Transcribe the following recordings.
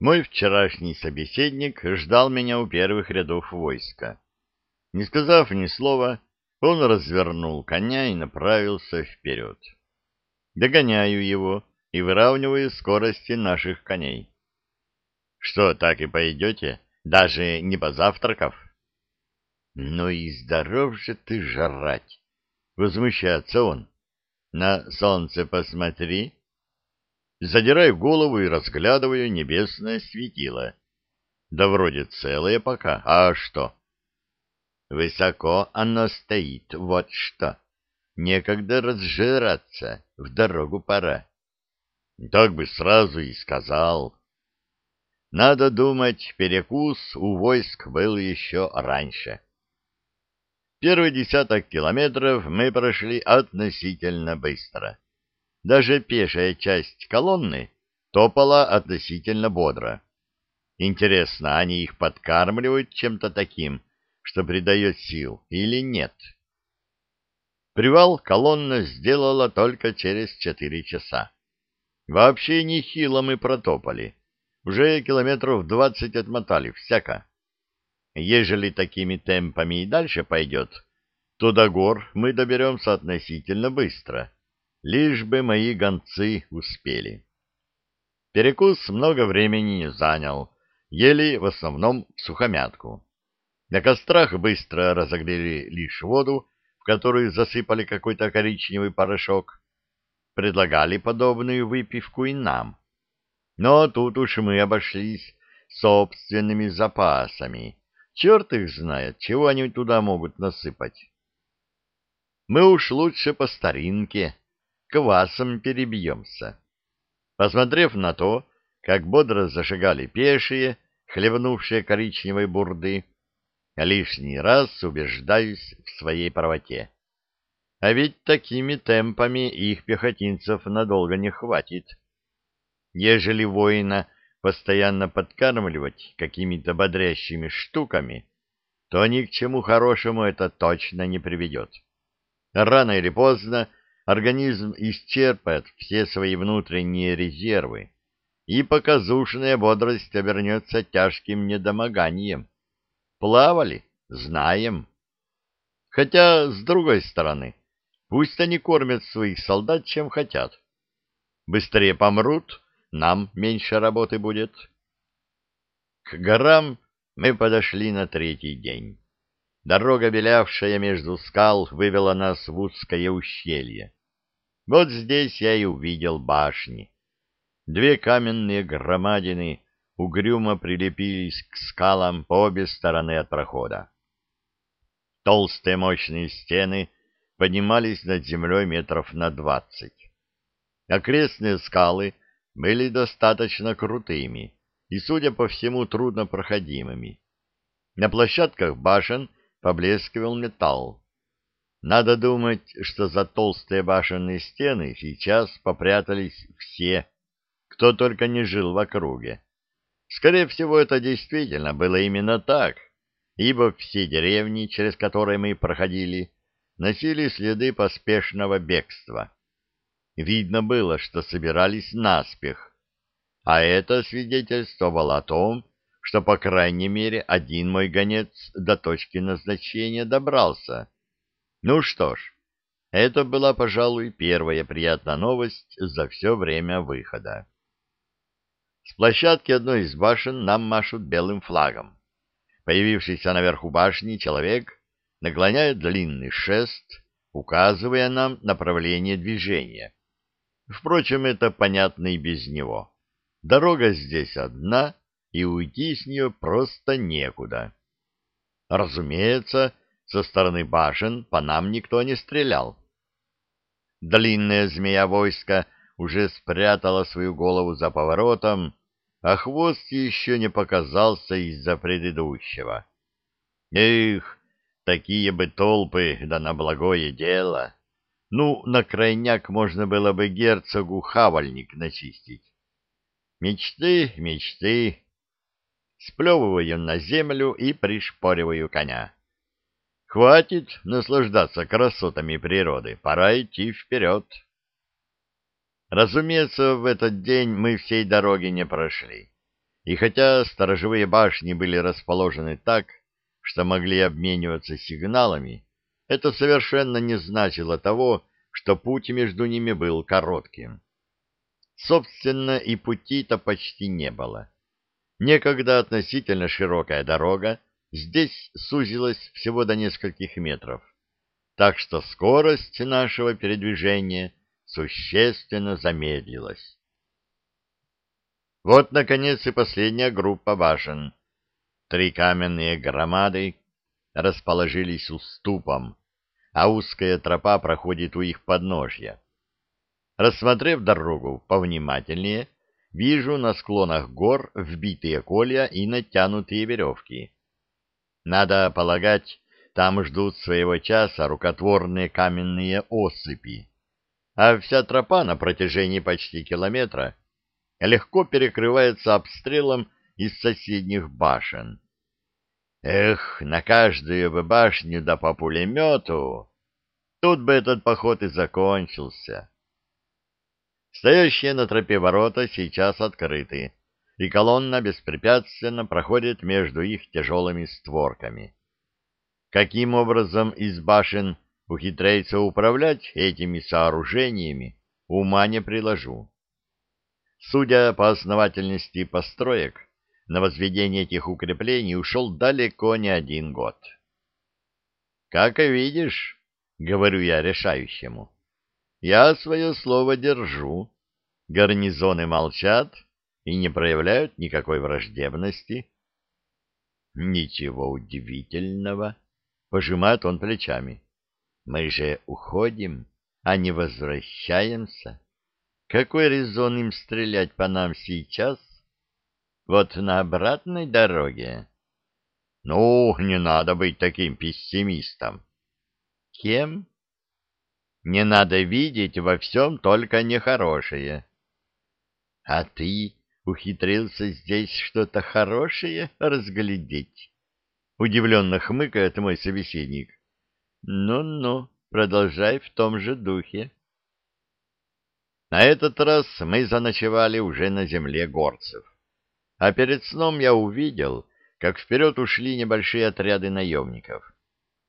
Мой вчерашний собеседник ждал меня у первых рядов войска. Не сказав ни слова, он развернул коня и направился вперед. Догоняю его и выравниваю скорости наших коней. Что, так и пойдете, даже не позавтракав? Ну и здоров же ты жрать! Возмущается он. На солнце посмотри. Задираю голову и разглядываю небесное светило. Да вроде целое пока, а что? Высоко оно стоит, вот что. Некогда разжираться, в дорогу пора. Так бы сразу и сказал. Надо думать, перекус у войск был еще раньше. Первый десяток километров мы прошли относительно быстро. Даже пешая часть колонны топала относительно бодро. Интересно, они их подкармливают чем-то таким, что придает сил, или нет? Привал колонна сделала только через четыре часа. Вообще нехило мы протопали. Уже километров двадцать отмотали, всяко. Ежели такими темпами и дальше пойдет, то до гор мы доберемся относительно быстро, лишь бы мои гонцы успели. Перекус много времени не занял, ели в основном сухомятку. На кострах быстро разогрели лишь воду, в которую засыпали какой-то коричневый порошок. Предлагали подобную выпивку и нам. Но тут уж мы обошлись собственными запасами, Черт их знает, чего они туда могут насыпать. Мы уж лучше по старинке, квасом перебьемся. Посмотрев на то, как бодро зашагали пешие, хлебнувшие коричневой бурды, лишний раз убеждаюсь в своей правоте. А ведь такими темпами их пехотинцев надолго не хватит. Ежели воина постоянно подкармливать какими-то бодрящими штуками, то ни к чему хорошему это точно не приведет. Рано или поздно организм исчерпает все свои внутренние резервы, и показушная бодрость обернется тяжким недомоганием. Плавали? Знаем. Хотя, с другой стороны, пусть они кормят своих солдат, чем хотят. Быстрее помрут, нам меньше работы будет. К горам мы подошли на третий день. Дорога, белявшая между скал, вывела нас в узкое ущелье. Вот здесь я и увидел башни. Две каменные громадины угрюмо прилепились к скалам по обе стороны от прохода. Толстые мощные стены поднимались над землей метров на двадцать. Окрестные скалы были достаточно крутыми и, судя по всему, труднопроходимыми. На площадках башен поблескивал металл. Надо думать, что за толстые башенные стены сейчас попрятались все, кто только не жил в округе. Скорее всего, это действительно было именно так, ибо все деревни, через которые мы проходили, носили следы поспешного бегства. Видно было, что собирались наспех, а это свидетельствовало о том, что, по крайней мере, один мой гонец до точки назначения добрался. Ну что ж, это была, пожалуй, первая приятная новость за все время выхода. С площадки одной из башен нам машут белым флагом. Появившийся наверху башни человек наклоняет длинный шест, указывая нам направление движения. Впрочем, это понятно и без него. Дорога здесь одна, и уйти с нее просто некуда. Разумеется, со стороны башен по нам никто не стрелял. Длинная змея войска уже спрятала свою голову за поворотом, а хвост еще не показался из-за предыдущего. Эх, такие бы толпы, да на благое дело! Ну, на крайняк можно было бы герцогу хавальник начистить. Мечты, мечты. Сплевываю на землю и пришпориваю коня. Хватит наслаждаться красотами природы, пора идти вперед. Разумеется, в этот день мы всей дороги не прошли. И хотя сторожевые башни были расположены так, что могли обмениваться сигналами, это совершенно не значило того, что путь между ними был коротким. Собственно, и пути-то почти не было. Некогда относительно широкая дорога здесь сузилась всего до нескольких метров, так что скорость нашего передвижения существенно замедлилась. Вот, наконец, и последняя группа башен. Три каменные громады расположились уступом, а узкая тропа проходит у их подножья. Рассмотрев дорогу повнимательнее, вижу на склонах гор вбитые колья и натянутые веревки. Надо полагать, там ждут своего часа рукотворные каменные осыпи, а вся тропа на протяжении почти километра легко перекрывается обстрелом из соседних башен. Эх, на каждую бы башню да по пулемету! Тут бы этот поход и закончился. Стоящие на тропе ворота сейчас открыты, и колонна беспрепятственно проходит между их тяжелыми створками. Каким образом из башен ухитряется управлять этими сооружениями, ума не приложу. Судя по основательности построек, на возведение этих укреплений ушел далеко не один год. «Как и видишь», — говорю я решающему, — «я свое слово держу. Гарнизоны молчат и не проявляют никакой враждебности». «Ничего удивительного», — пожимает он плечами. «Мы же уходим, а не возвращаемся». Какой резон им стрелять по нам сейчас? Вот на обратной дороге? Ну, не надо быть таким пессимистом. Кем? Не надо видеть во всем только нехорошее. А ты ухитрился здесь что-то хорошее разглядеть? Удивленно хмыкает мой собеседник. Ну-ну, продолжай в том же духе. На этот раз мы заночевали уже на земле горцев. А перед сном я увидел, как вперед ушли небольшие отряды наемников.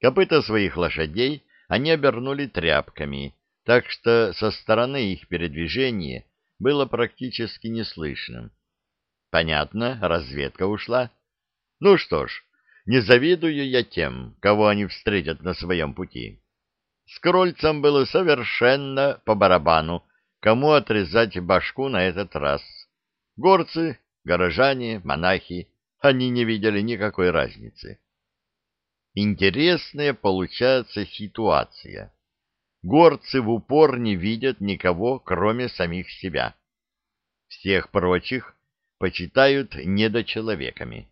Копыта своих лошадей они обернули тряпками, так что со стороны их передвижения было практически неслышным. Понятно, разведка ушла. Ну что ж, не завидую я тем, кого они встретят на своем пути. С крольцем было совершенно по барабану, кому отрезать башку на этот раз. Горцы, горожане, монахи, они не видели никакой разницы. Интересная получается ситуация. Горцы в упор не видят никого, кроме самих себя. Всех прочих почитают недочеловеками.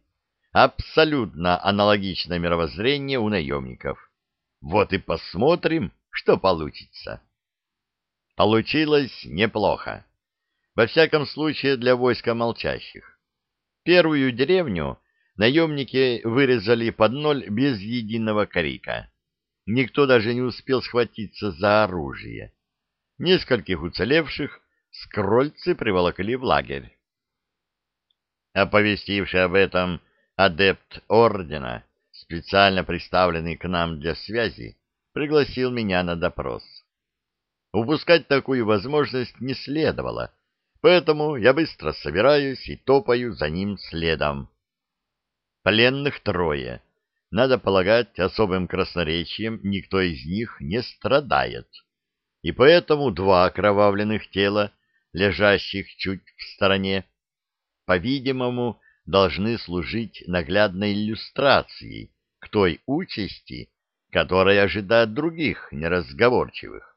Абсолютно аналогичное мировоззрение у наемников. Вот и посмотрим, что получится. Получилось неплохо. Во всяком случае, для войска молчащих. Первую деревню наемники вырезали под ноль без единого крика. Никто даже не успел схватиться за оружие. Нескольких уцелевших скрольцы приволокли в лагерь. Оповестивший об этом адепт ордена, специально представленный к нам для связи, пригласил меня на допрос. Упускать такую возможность не следовало, поэтому я быстро собираюсь и топаю за ним следом. Пленных трое. Надо полагать, особым красноречием никто из них не страдает. И поэтому два окровавленных тела, лежащих чуть в стороне, по-видимому, должны служить наглядной иллюстрацией к той участи, которая ожидает других неразговорчивых.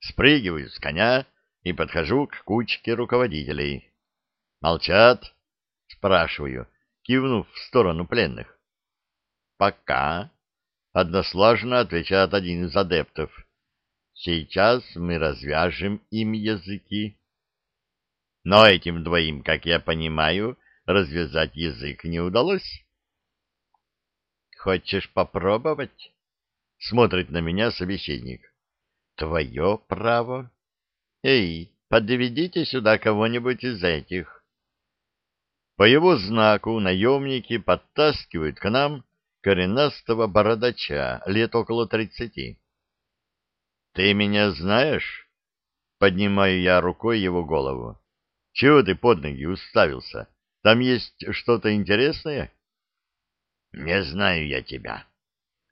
Спрыгиваю с коня и подхожу к кучке руководителей. «Молчат?» — спрашиваю, кивнув в сторону пленных. «Пока», — однослажно отвечает один из адептов. «Сейчас мы развяжем им языки». Но этим двоим, как я понимаю, развязать язык не удалось. «Хочешь попробовать?» — смотрит на меня собеседник. Твое право. Эй, подведите сюда кого-нибудь из этих. По его знаку наемники подтаскивают к нам коренастого бородача лет около тридцати. — Ты меня знаешь? — поднимаю я рукой его голову. — Чего ты под ноги уставился? Там есть что-то интересное? — Не знаю я тебя.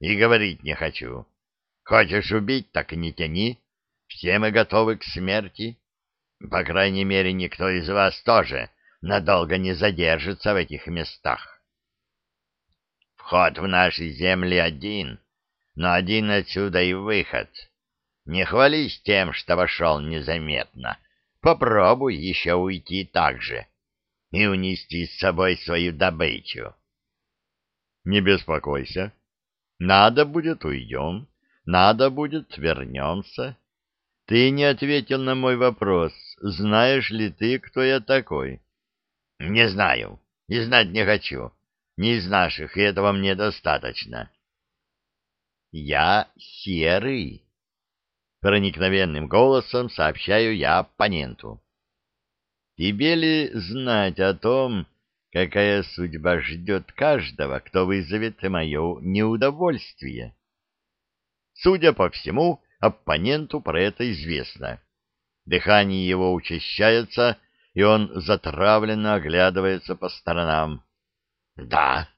И говорить не хочу. Хочешь убить, так не тяни. Все мы готовы к смерти. По крайней мере, никто из вас тоже надолго не задержится в этих местах. Вход в наши земли один, но один отсюда и выход. Не хвались тем, что вошел незаметно. Попробуй еще уйти так же и унести с собой свою добычу. Не беспокойся. Надо будет — уйдем. Надо будет — вернемся. Ты не ответил на мой вопрос. Знаешь ли ты, кто я такой? Не знаю. И знать не хочу. Не из наших, и этого мне достаточно. Я серый. Проникновенным голосом сообщаю я оппоненту. Тебе ли знать о том, какая судьба ждет каждого, кто вызовет мое неудовольствие? Судя по всему, Оппоненту про это известно. Дыхание его учащается, и он затравленно оглядывается по сторонам. — Да,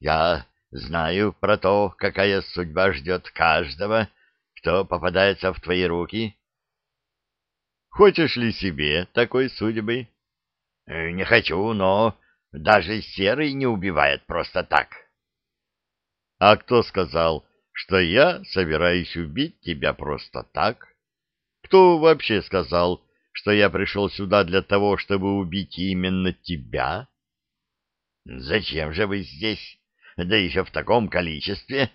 я знаю про то, какая судьба ждет каждого, кто попадается в твои руки. — Хочешь ли себе такой судьбы? «Э, — Не хочу, но даже серый не убивает просто так. — А кто сказал, что я собираюсь убить тебя просто так? Кто вообще сказал, что я пришел сюда для того, чтобы убить именно тебя? Зачем же вы здесь, да еще в таком количестве?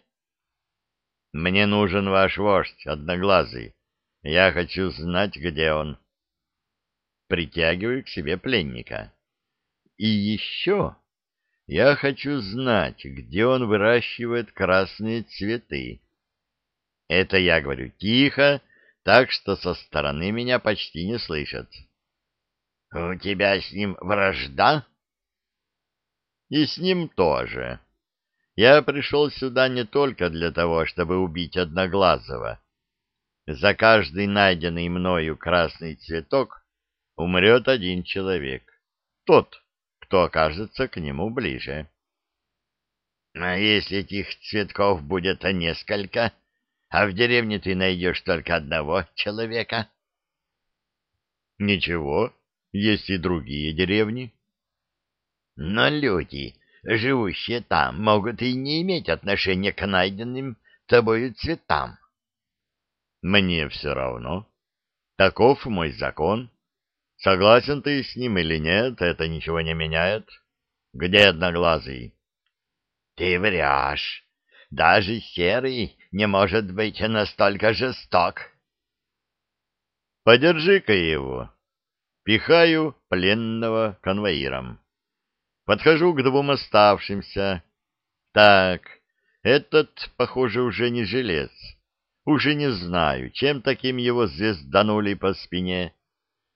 Мне нужен ваш вождь, одноглазый. Я хочу знать, где он. Притягиваю к себе пленника. И еще я хочу знать, где он выращивает красные цветы. Это я говорю тихо, так что со стороны меня почти не слышат. — У тебя с ним вражда? — И с ним тоже. Я пришел сюда не только для того, чтобы убить Одноглазого. За каждый найденный мною красный цветок умрет один человек. Тот, кто окажется к нему ближе. А если этих цветков будет несколько, а в деревне ты найдешь только одного человека? Ничего, есть и другие деревни. Но люди, живущие там, могут и не иметь отношения к найденным тобою цветам. Мне все равно. Таков мой закон. Согласен ты с ним или нет, это ничего не меняет. Где одноглазый? Ты врешь. Даже серый не может быть настолько жесток. Подержи-ка его. Пихаю пленного конвоиром. Подхожу к двум оставшимся. Так, этот, похоже, уже не жилец. Уже не знаю, чем таким его звезданули по спине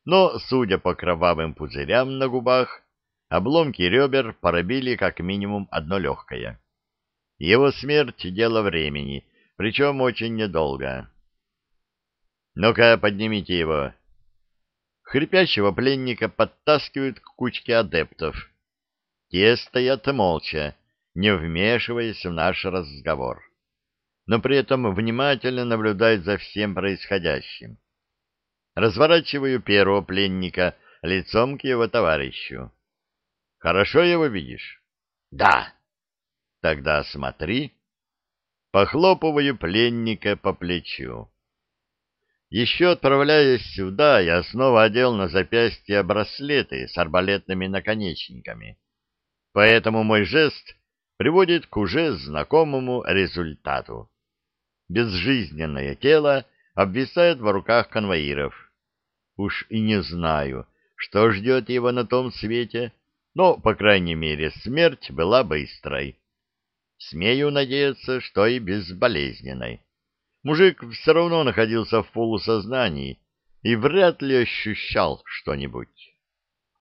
но, судя по кровавым пузырям на губах, обломки ребер поробили как минимум одно легкое. Его смерть — дело времени, причем очень недолго. «Ну-ка, поднимите его!» Хрипящего пленника подтаскивают к кучке адептов. Те стоят молча, не вмешиваясь в наш разговор, но при этом внимательно наблюдают за всем происходящим. Разворачиваю первого пленника лицом к его товарищу. Хорошо его видишь? Да. Тогда смотри. Похлопываю пленника по плечу. Еще отправляясь сюда, я снова одел на запястье браслеты с арбалетными наконечниками. Поэтому мой жест приводит к уже знакомому результату. Безжизненное тело обвисает в руках конвоиров. Уж и не знаю, что ждет его на том свете, но, по крайней мере, смерть была быстрой. Смею надеяться, что и безболезненной. Мужик все равно находился в полусознании и вряд ли ощущал что-нибудь.